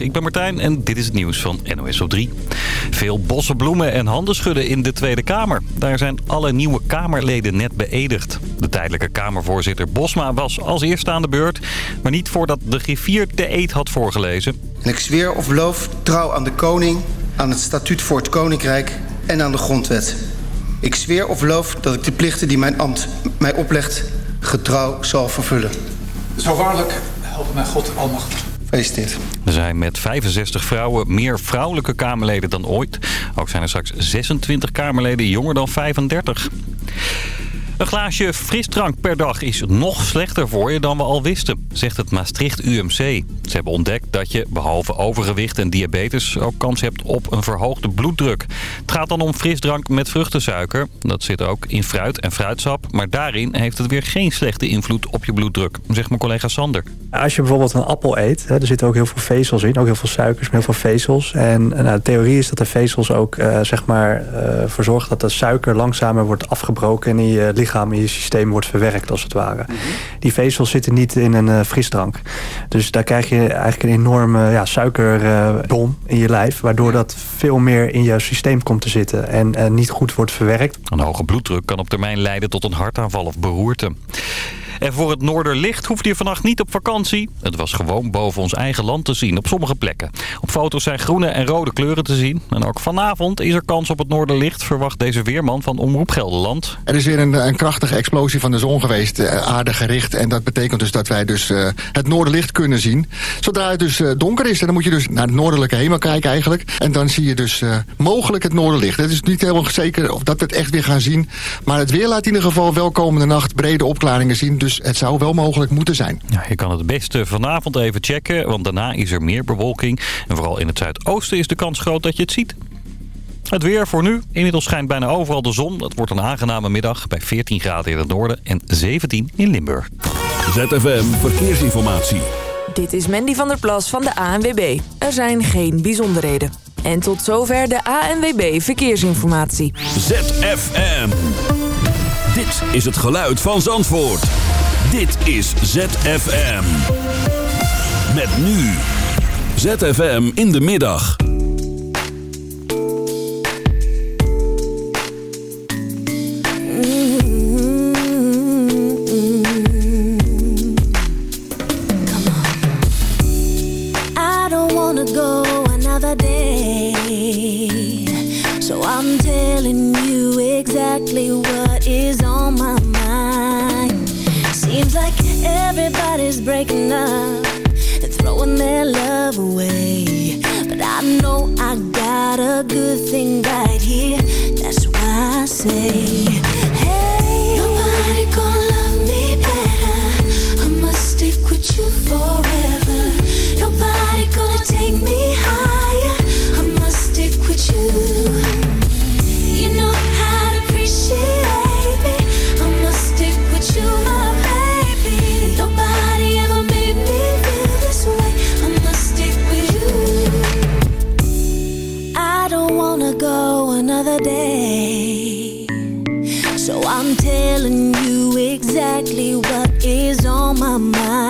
Goedemiddag, ik ben Martijn en dit is het nieuws van NOS op 3. Veel bossen bloemen en handen schudden in de Tweede Kamer. Daar zijn alle nieuwe Kamerleden net beëdigd. De tijdelijke Kamervoorzitter Bosma was als eerste aan de beurt... maar niet voordat de griffier de eed had voorgelezen. En ik zweer of beloof trouw aan de koning, aan het statuut voor het koninkrijk en aan de grondwet. Ik zweer of beloof dat ik de plichten die mijn ambt mij oplegt getrouw zal vervullen. Zo waarlijk, help mij God almachtig. Gefeliciteerd. Er zijn met 65 vrouwen meer vrouwelijke Kamerleden dan ooit. Ook zijn er straks 26 Kamerleden jonger dan 35. Een glaasje frisdrank per dag is nog slechter voor je dan we al wisten, zegt het Maastricht UMC. Ze hebben ontdekt dat je, behalve overgewicht en diabetes, ook kans hebt op een verhoogde bloeddruk. Het gaat dan om frisdrank met vruchtensuiker. Dat zit ook in fruit en fruitsap, maar daarin heeft het weer geen slechte invloed op je bloeddruk, zegt mijn collega Sander. Als je bijvoorbeeld een appel eet, hè, er zitten ook heel veel vezels in, ook heel veel suikers, maar heel veel vezels. En nou, de theorie is dat de vezels ook uh, zeg maar, uh, ervoor zorgen dat de suiker langzamer wordt afgebroken en in je lichaam in je systeem wordt verwerkt als het ware. Die vezels zitten niet in een uh, frisdrank. Dus daar krijg je eigenlijk een enorme ja, suikerbom in je lijf. Waardoor dat veel meer in jouw systeem komt te zitten en uh, niet goed wordt verwerkt. Een hoge bloeddruk kan op termijn leiden tot een hartaanval of beroerte. En voor het Noorderlicht hoefde je vannacht niet op vakantie. Het was gewoon boven ons eigen land te zien op sommige plekken. Op foto's zijn groene en rode kleuren te zien. En ook vanavond is er kans op het Noorderlicht, verwacht deze weerman van Omroep Gelderland. Er is weer een, een krachtige explosie van de zon geweest, uh, aardig gericht. En dat betekent dus dat wij dus uh, het Noorderlicht kunnen zien. Zodra het dus uh, donker is, dan moet je dus naar het noordelijke hemel kijken eigenlijk. En dan zie je dus mogelijk het Noorderlicht. Het is niet helemaal zeker of dat we het echt weer gaan zien. Maar het weer laat in ieder geval wel komende nacht brede opklaringen zien. Dus het zou wel mogelijk moeten zijn. Ja, je kan het beste vanavond even checken, want daarna is er meer bewolking. En vooral in het zuidoosten is de kans groot dat je het ziet. Het weer voor nu. Inmiddels schijnt bijna overal de zon. Het wordt een aangename middag bij 14 graden in het noorden en 17 in Limburg. ZFM Verkeersinformatie. Dit is Mandy van der Plas van de ANWB. Er zijn geen bijzonderheden. En tot zover de ANWB Verkeersinformatie. ZFM. Dit is het geluid van Zandvoort. Dit is ZFM. Met nu. ZFM in de middag. I don't everybody's breaking up and throwing their love away. But I know I got a good thing right here. That's why I say, Hey, nobody gonna love me better. I must stick with you forever. Telling you exactly what is on my mind.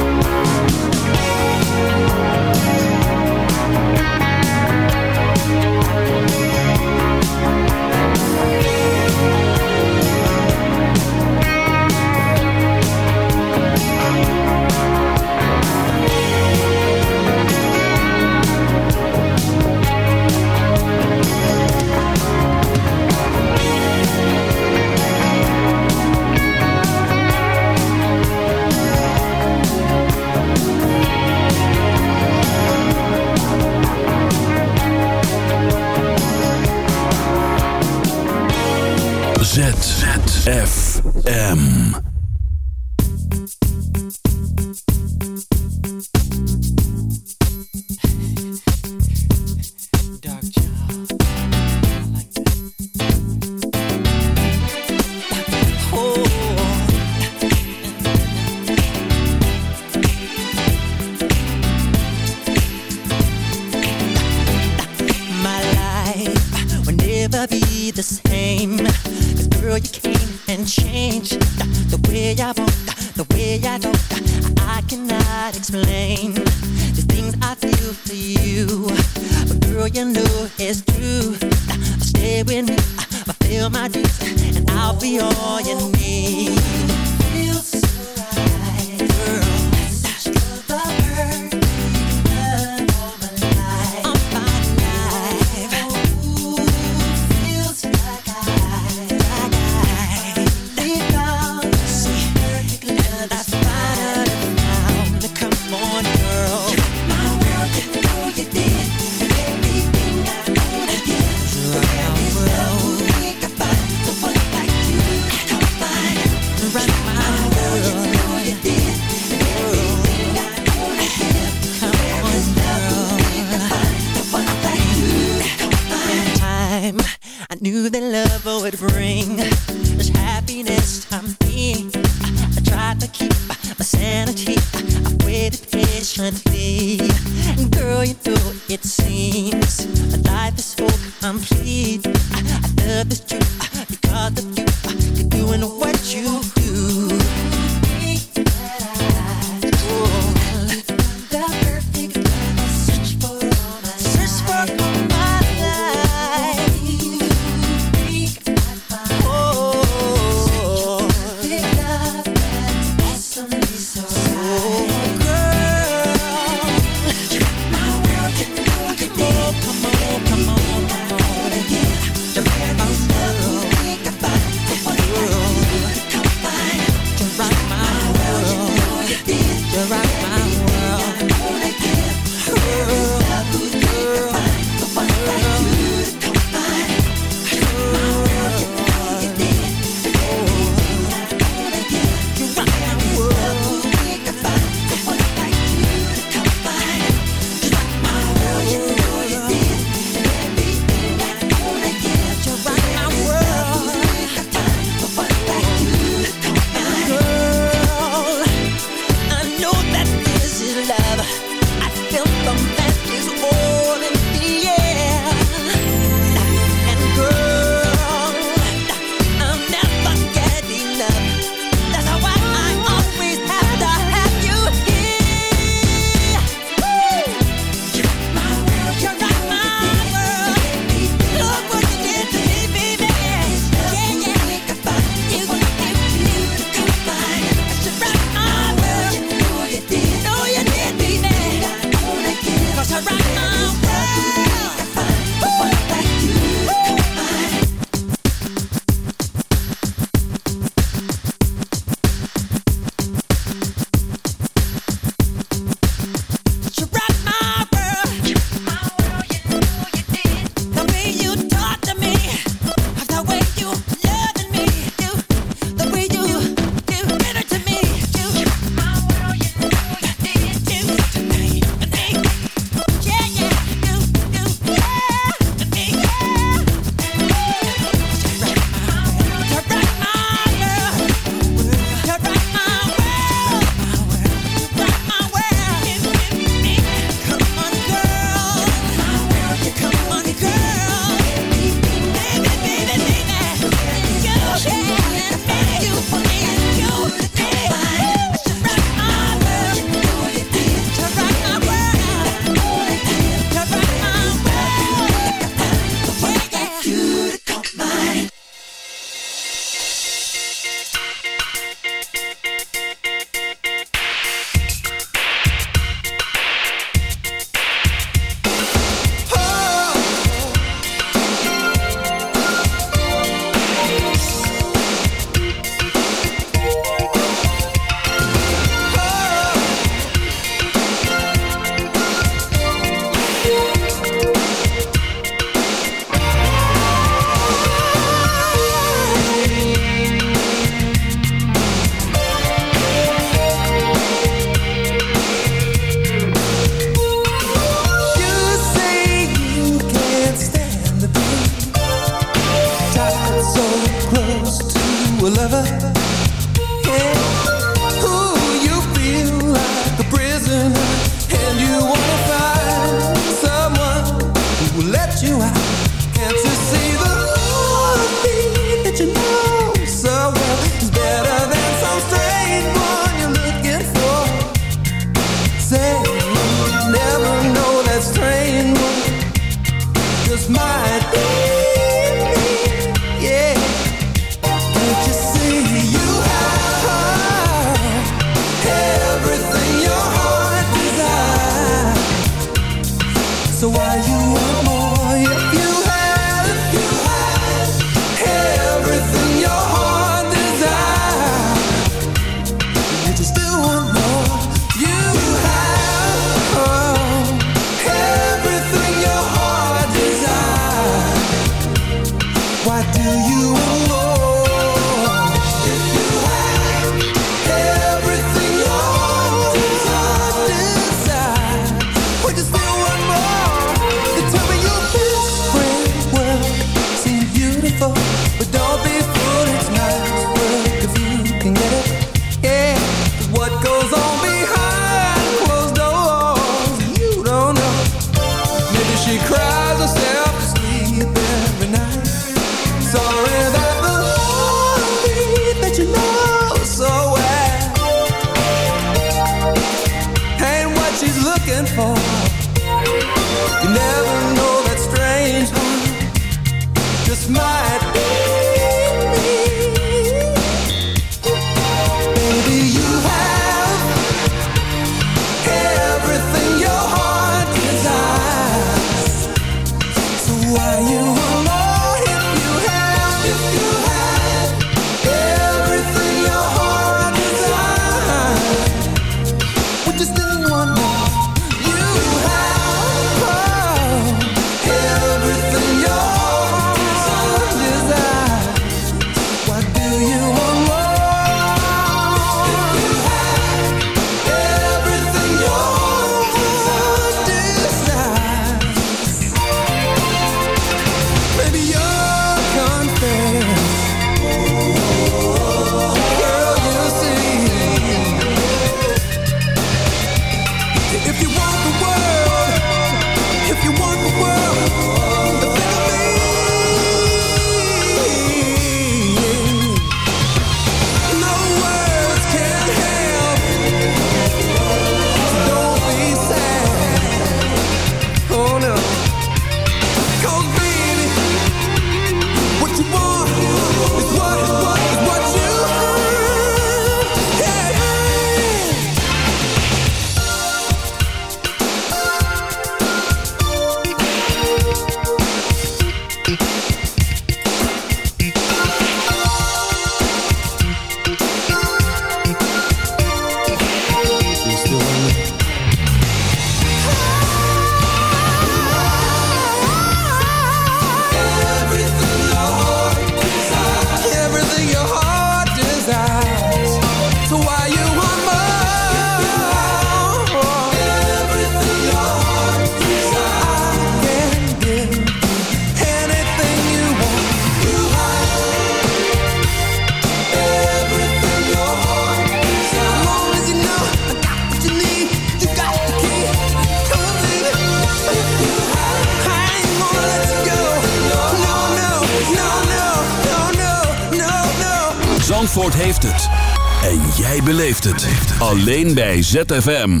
Alleen bij ZFM.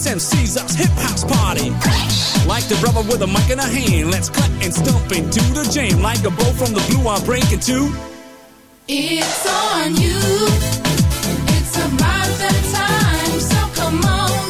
body. It's MC Sar's hip house party. Like the brother with a mic in a hand, let's cut and stomp into the jam. Like a bow from the blue, I'm breaking two. It's on you. It's about that time. So come on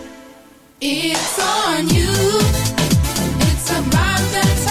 It's on you. It's about that time.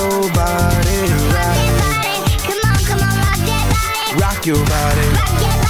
Your body. rock your body,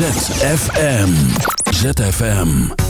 ZFM. ZFM.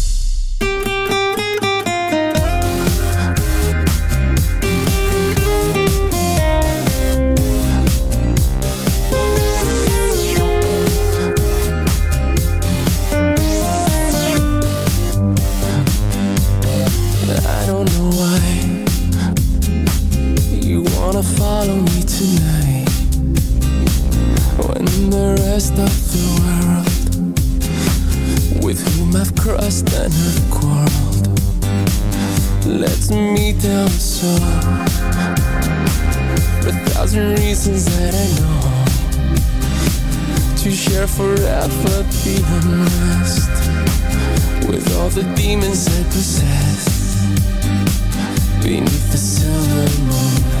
forever be unrest With all the demons I possess Beneath the silver moon.